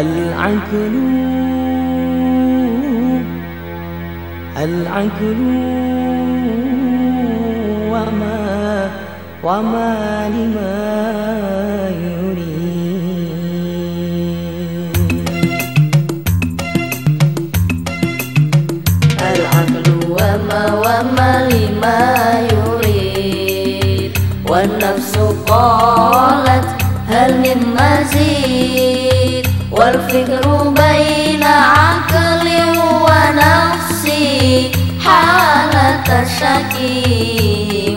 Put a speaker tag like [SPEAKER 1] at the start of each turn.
[SPEAKER 1] العقل العقل وما وما لما يريد.
[SPEAKER 2] العقل وما وما لما يريد. والنفس قالت هل من مزيد. والفكر بين عقل ونفسي حالة شكي